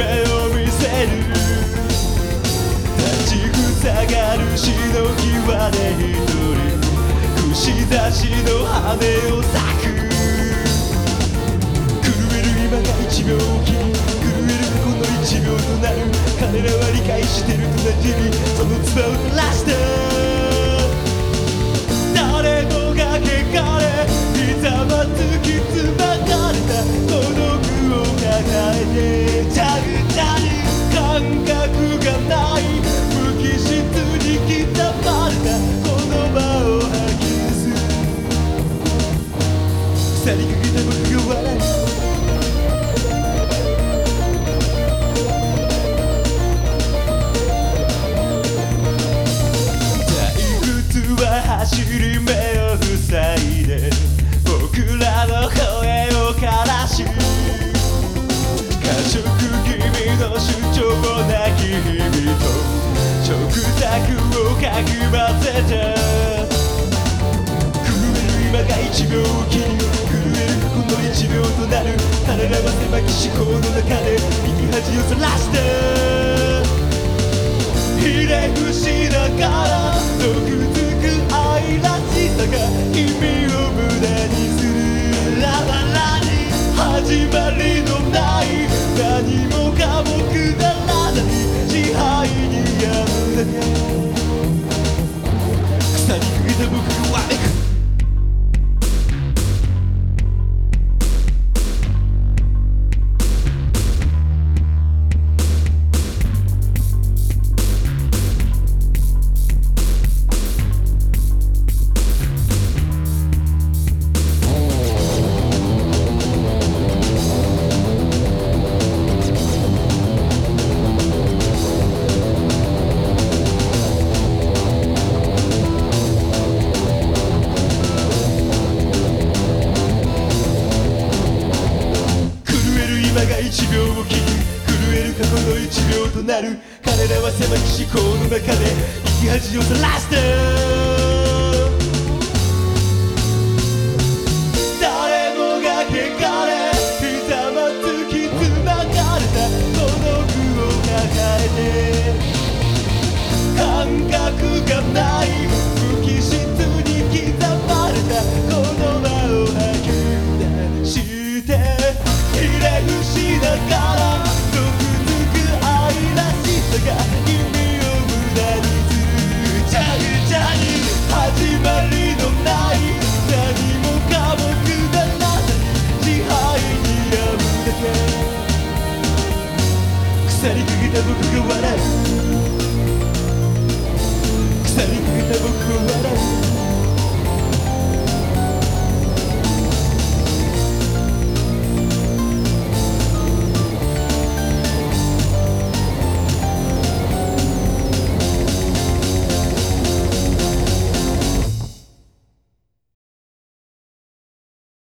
夢を見せる。立ちふさがるしの際で一人串刺しの羽を咲く。狂える。今が一秒きり狂えるこの一秒となる彼らは理解してるとなじみその唾を垂らして腐りかけた僕が笑う退屈は走り目を塞いで僕らの声を枯らし過食気味の主張なき日々と食卓をかき混ぜとなる。彼らは狭き思考の中で生き恥をさらしたひれ伏しながら毒づく愛らしさが意味を無駄にする。ラバラに始まりのない何もかもくだらない支配にやむだけ秒を切り震える過去の1秒となる。彼らは狭き思考の中で生き恥をさらした鎖にかけた僕が笑う鎖にかけた僕が笑う